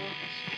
Records.